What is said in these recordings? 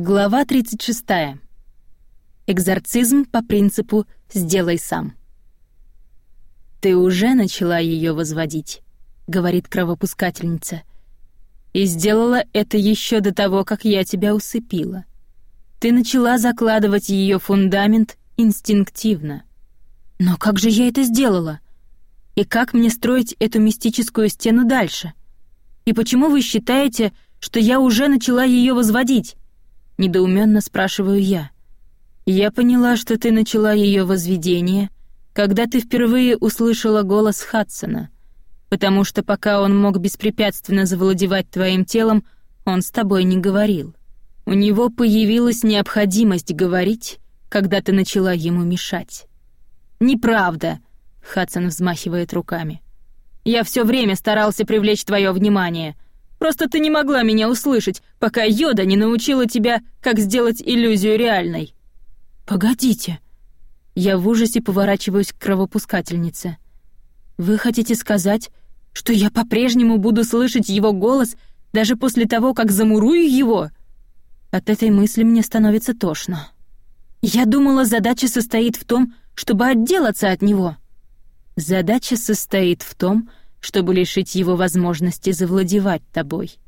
Глава 36. Экзорцизм по принципу «сделай сам». «Ты уже начала ее возводить», — говорит кровопускательница. «И сделала это еще до того, как я тебя усыпила. Ты начала закладывать ее фундамент инстинктивно. Но как же я это сделала? И как мне строить эту мистическую стену дальше? И почему вы считаете, что я уже начала ее возводить?» Недоуменно спрашиваю я. Я поняла, что ты начала ее возведение, когда ты впервые услышала голос Хадсона, потому что пока он мог беспрепятственно завладевать твоим телом, он с тобой не говорил. У него появилась необходимость говорить, когда ты начала ему мешать. Неправда, Хадсон взмахивает руками. Я все время старался привлечь твое внимание — Просто ты не могла меня услышать, пока Йода не научила тебя, как сделать иллюзию реальной». «Погодите». Я в ужасе поворачиваюсь к кровопускательнице. «Вы хотите сказать, что я по-прежнему буду слышать его голос даже после того, как замурую его?» От этой мысли мне становится тошно. Я думала, задача состоит в том, чтобы отделаться от него. Задача состоит в том, чтобы лишить его возможности завладевать тобой.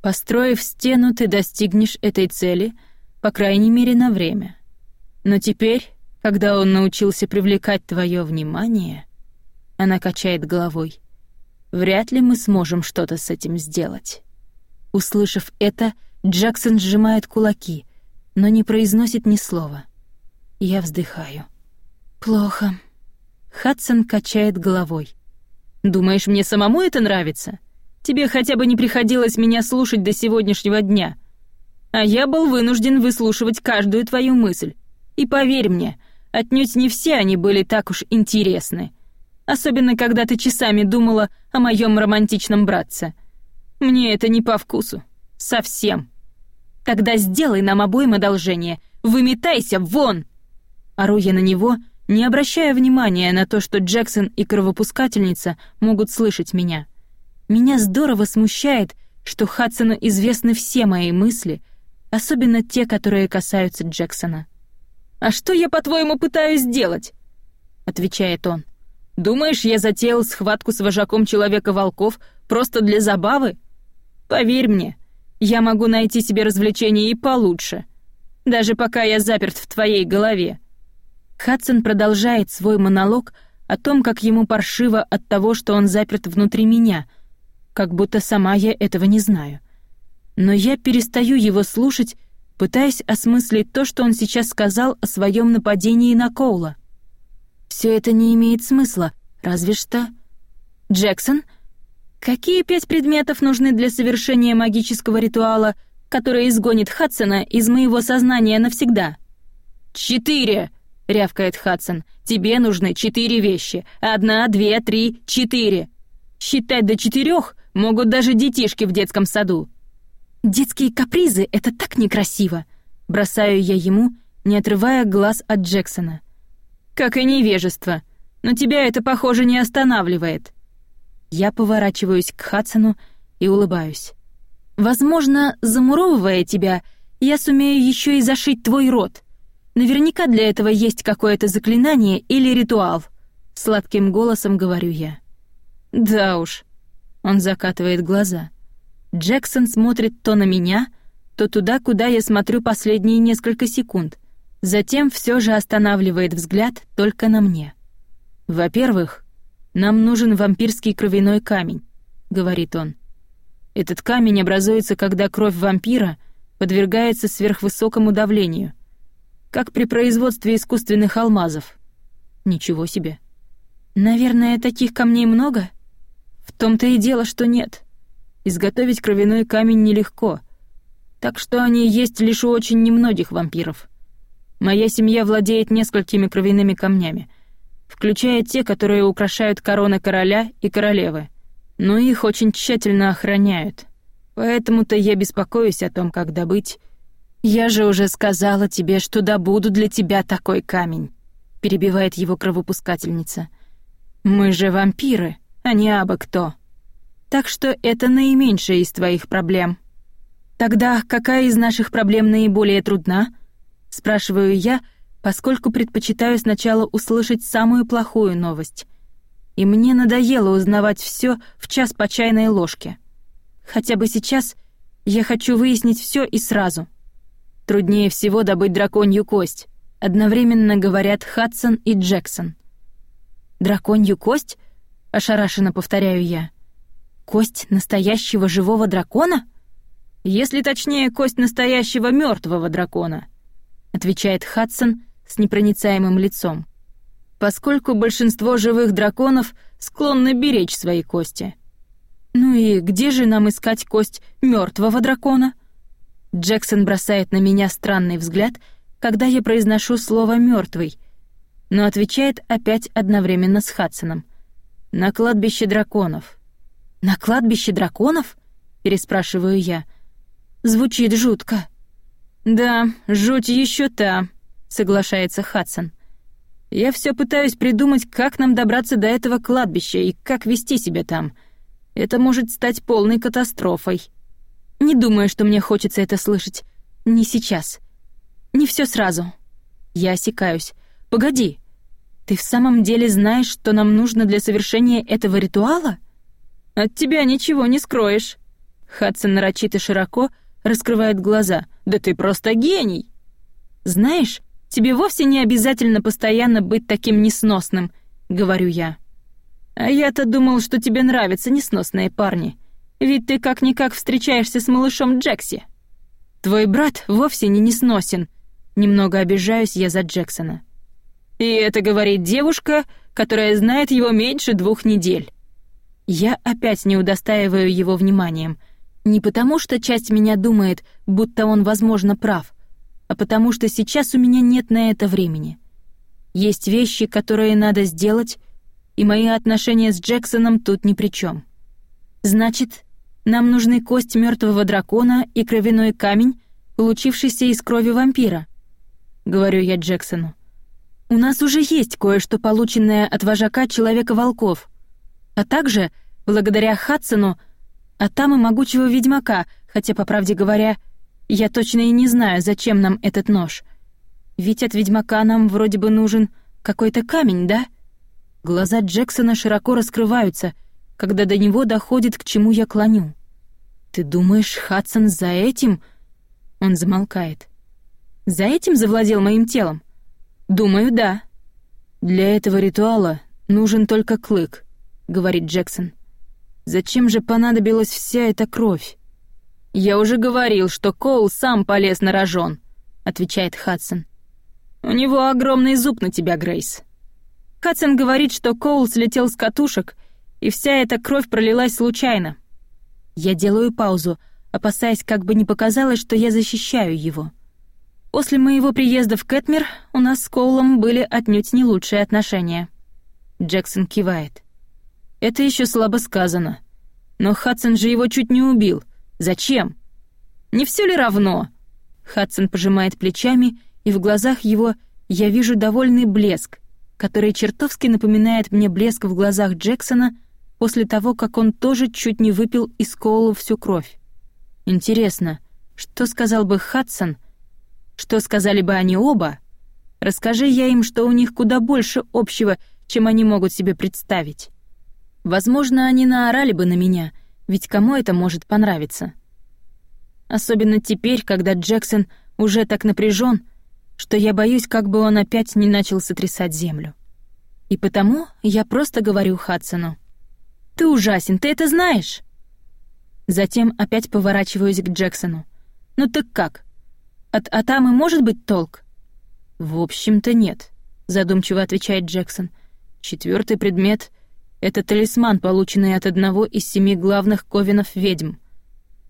Построив стену, ты достигнешь этой цели, по крайней мере, на время. Но теперь, когда он научился привлекать твое внимание, она качает головой. Вряд ли мы сможем что-то с этим сделать. Услышав это, Джексон сжимает кулаки, но не произносит ни слова. Я вздыхаю. Плохо. Хадсон качает головой. Думаешь, мне самому это нравится? Тебе хотя бы не приходилось меня слушать до сегодняшнего дня. А я был вынужден выслушивать каждую твою мысль. И поверь мне, отнюдь не все они были так уж интересны. Особенно, когда ты часами думала о моем романтичном братце. Мне это не по вкусу. Совсем. Тогда сделай нам обоим одолжение. Выметайся вон!» Ору я на него — не обращая внимания на то, что Джексон и кровопускательница могут слышать меня. Меня здорово смущает, что Хадсону известны все мои мысли, особенно те, которые касаются Джексона. «А что я, по-твоему, пытаюсь сделать?» — отвечает он. «Думаешь, я затеял схватку с вожаком Человека-волков просто для забавы? Поверь мне, я могу найти себе развлечение и получше, даже пока я заперт в твоей голове. Хадсон продолжает свой монолог о том, как ему паршиво от того, что он заперт внутри меня, как будто сама я этого не знаю. Но я перестаю его слушать, пытаясь осмыслить то, что он сейчас сказал о своем нападении на Коула. Все это не имеет смысла, разве что... Джексон, какие пять предметов нужны для совершения магического ритуала, который изгонит Хадсона из моего сознания навсегда? «Четыре!» — рявкает Хадсон. «Тебе нужны четыре вещи. Одна, две, три, четыре. Считать до четырех могут даже детишки в детском саду». «Детские капризы — это так некрасиво!» — бросаю я ему, не отрывая глаз от Джексона. «Как и невежество. Но тебя это, похоже, не останавливает». Я поворачиваюсь к Хадсону и улыбаюсь. «Возможно, замуровывая тебя, я сумею еще и зашить твой рот. Наверняка для этого есть какое-то заклинание или ритуал. Сладким голосом говорю я. Да уж. Он закатывает глаза. Джексон смотрит то на меня, то туда, куда я смотрю последние несколько секунд. Затем все же останавливает взгляд только на мне. Во-первых, нам нужен вампирский кровяной камень, говорит он. Этот камень образуется, когда кровь вампира подвергается сверхвысокому давлению — как при производстве искусственных алмазов. Ничего себе. Наверное, таких камней много? В том-то и дело, что нет. Изготовить кровяной камень нелегко. Так что они есть лишь у очень немногих вампиров. Моя семья владеет несколькими кровяными камнями, включая те, которые украшают короны короля и королевы. Но их очень тщательно охраняют. Поэтому-то я беспокоюсь о том, как добыть «Я же уже сказала тебе, что добуду для тебя такой камень», — перебивает его кровопускательница. «Мы же вампиры, а не абы кто. Так что это наименьшая из твоих проблем». Тогда какая из наших проблем наиболее трудна? Спрашиваю я, поскольку предпочитаю сначала услышать самую плохую новость. И мне надоело узнавать все в час по чайной ложке. Хотя бы сейчас я хочу выяснить все и сразу. Труднее всего добыть драконью кость, одновременно говорят Хадсон и Джексон. Драконью кость? ошарашенно повторяю я. Кость настоящего живого дракона? Если точнее, кость настоящего мертвого дракона, отвечает Хадсон с непроницаемым лицом. Поскольку большинство живых драконов склонны беречь свои кости. Ну и где же нам искать кость мертвого дракона? Джексон бросает на меня странный взгляд, когда я произношу слово мертвый, но отвечает опять одновременно с Хадсоном. На кладбище драконов. На кладбище драконов? переспрашиваю я. Звучит жутко. Да, жуть еще та, соглашается Хадсон. Я все пытаюсь придумать, как нам добраться до этого кладбища и как вести себя там. Это может стать полной катастрофой. Не думаю, что мне хочется это слышать. Не сейчас. Не все сразу. Я осекаюсь. Погоди. Ты в самом деле знаешь, что нам нужно для совершения этого ритуала? От тебя ничего не скроешь. Хадсон нарочито широко раскрывает глаза. «Да ты просто гений!» «Знаешь, тебе вовсе не обязательно постоянно быть таким несносным», — говорю я. «А я-то думал, что тебе нравятся несносные парни. Ведь ты как-никак встречаешься с малышом Джекси. Твой брат вовсе не несносен», — немного обижаюсь я за Джексона. «И это говорит девушка, которая знает его меньше двух недель». Я опять не удостаиваю его вниманием — не потому, что часть меня думает, будто он, возможно, прав, а потому что сейчас у меня нет на это времени. Есть вещи, которые надо сделать, и мои отношения с Джексоном тут ни при чем. Значит, нам нужны кость мертвого дракона и кровяной камень, получившийся из крови вампира, говорю я Джексону. У нас уже есть кое-что полученное от вожака Человека-волков, а также, благодаря Хадсону, а там и могучего ведьмака, хотя, по правде говоря, я точно и не знаю, зачем нам этот нож. Ведь от ведьмака нам вроде бы нужен какой-то камень, да? Глаза Джексона широко раскрываются, когда до него доходит, к чему я клоню. «Ты думаешь, Хадсон за этим...» Он замолкает. «За этим завладел моим телом?» «Думаю, да». «Для этого ритуала нужен только клык», — говорит Джексон. Зачем же понадобилась вся эта кровь? Я уже говорил, что Коул сам полез на рожон, отвечает Хадсон. У него огромный зуб на тебя, Грейс. Хадсон говорит, что Коул слетел с катушек, и вся эта кровь пролилась случайно. Я делаю паузу, опасаясь, как бы не показалось, что я защищаю его. После моего приезда в Кэтмер у нас с Коулом были отнюдь не лучшие отношения. Джексон кивает. Это еще слабо сказано. Но Хадсон же его чуть не убил. Зачем? Не все ли равно? Хадсон пожимает плечами, и в глазах его я вижу довольный блеск, который чертовски напоминает мне блеск в глазах Джексона после того, как он тоже чуть не выпил из Коула всю кровь. Интересно, что сказал бы Хадсон? Что сказали бы они оба? Расскажи я им, что у них куда больше общего, чем они могут себе представить. Возможно, они наорали бы на меня, ведь кому это может понравиться? Особенно теперь, когда Джексон уже так напряжен, что я боюсь, как бы он опять не начал сотрясать землю. И потому я просто говорю Хадсону. «Ты ужасен, ты это знаешь?» Затем опять поворачиваюсь к Джексону. «Ну так как? От Атамы может быть толк?» «В общем-то нет», — задумчиво отвечает Джексон. Четвертый предмет — это талисман, полученный от одного из семи главных ковенов ведьм.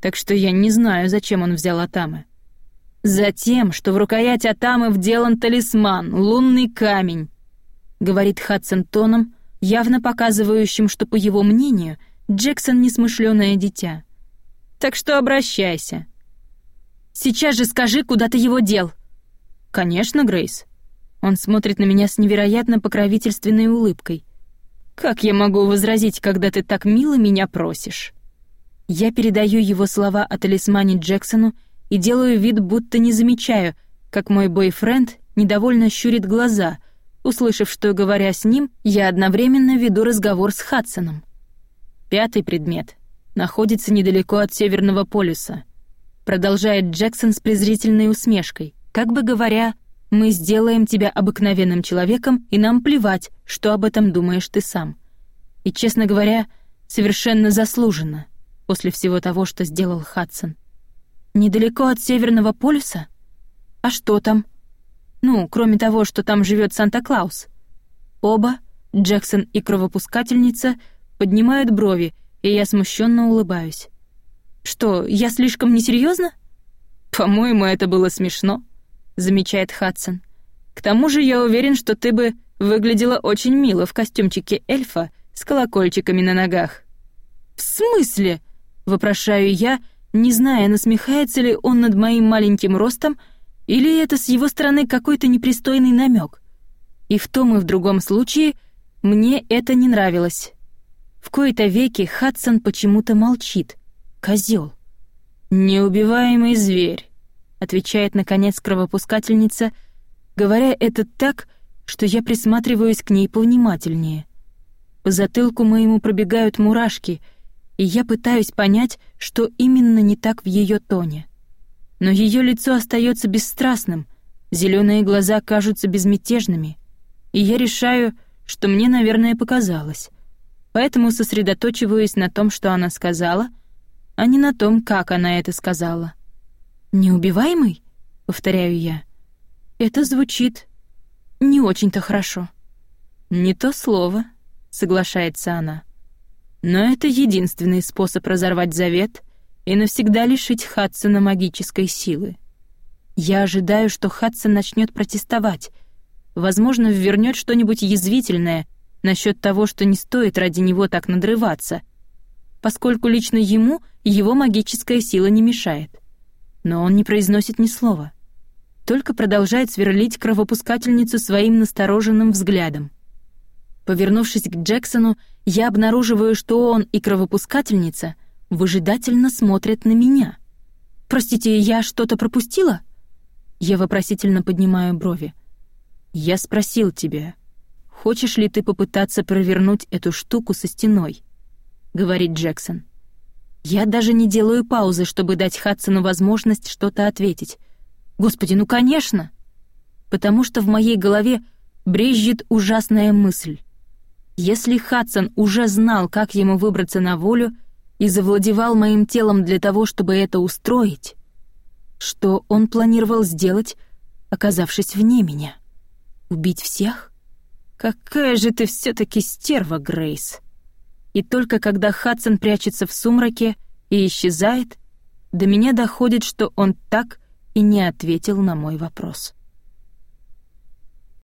Так что я не знаю, зачем он взял Атамы. Затем, что в рукоять Атамы вделан талисман, лунный камень, говорит Хадсон тоном, явно показывающим, что, по его мнению, Джексон несмышленое дитя. Так что обращайся. Сейчас же скажи, куда ты его дел. Конечно, Грейс. Он смотрит на меня с невероятно покровительственной улыбкой. Как я могу возразить, когда ты так мило меня просишь? Я передаю его слова о талисмане Джексону и делаю вид, будто не замечаю, как мой бойфренд недовольно щурит глаза, услышав, что, говоря с ним, я одновременно веду разговор с Хадсоном. Пятый предмет находится недалеко от Северного полюса. Продолжает Джексон с презрительной усмешкой, как бы говоря, мы сделаем тебя обыкновенным человеком, и нам плевать, что об этом думаешь ты сам. И, честно говоря, совершенно заслуженно, после всего того, что сделал Хадсон. Недалеко от Северного полюса? А что там? Ну, кроме того, что там живет Санта-Клаус. Оба, Джексон и кровопускательница, поднимают брови, и я смущенно улыбаюсь. Что, я слишком несерьезно? По-моему, это было смешно, замечает Хадсон. К тому же я уверен, что ты бы выглядела очень мило в костюмчике эльфа с колокольчиками на ногах. В смысле? вопрошаю я, не зная, насмехается ли он над моим маленьким ростом или это с его стороны какой-то непристойный намек. И в том и в другом случае мне это не нравилось. В кои-то веки Хадсон почему-то молчит. Козел. «Неубиваемый зверь», — отвечает, наконец, кровопускательница, говоря это так, что я присматриваюсь к ней повнимательнее. По затылку моему пробегают мурашки, и я пытаюсь понять, что именно не так в ее тоне. Но ее лицо остается бесстрастным, зеленые глаза кажутся безмятежными, и я решаю, что мне, наверное, показалось — поэтому сосредоточиваюсь на том, что она сказала, а не на том, как она это сказала. «Неубиваемый?» — повторяю я. «Это звучит не очень-то хорошо». «Не то слово», — соглашается она. «Но это единственный способ разорвать завет и навсегда лишить Хадсона магической силы. Я ожидаю, что Хадсон начнет протестовать, возможно, ввернет что-нибудь язвительное — насчет того, что не стоит ради него так надрываться, поскольку лично ему его магическая сила не мешает. Но он не произносит ни слова, только продолжает сверлить кровопускательницу своим настороженным взглядом. Повернувшись к Джексону, я обнаруживаю, что он и кровопускательница выжидательно смотрят на меня. «Простите, я что-то пропустила?» Я вопросительно поднимаю брови. «Я спросил тебя, «Хочешь ли ты попытаться провернуть эту штуку со стеной?» — говорит Джексон. Я даже не делаю паузы, чтобы дать Хадсону возможность что-то ответить. «Господи, ну конечно!» Потому что в моей голове брежет ужасная мысль. Если Хадсон уже знал, как ему выбраться на волю, и завладевал моим телом для того, чтобы это устроить, что он планировал сделать, оказавшись вне меня? Убить всех? «Какая же ты все-таки стерва, Грейс!» И только когда Хадсон прячется в сумраке и исчезает, до меня доходит, что он так и не ответил на мой вопрос.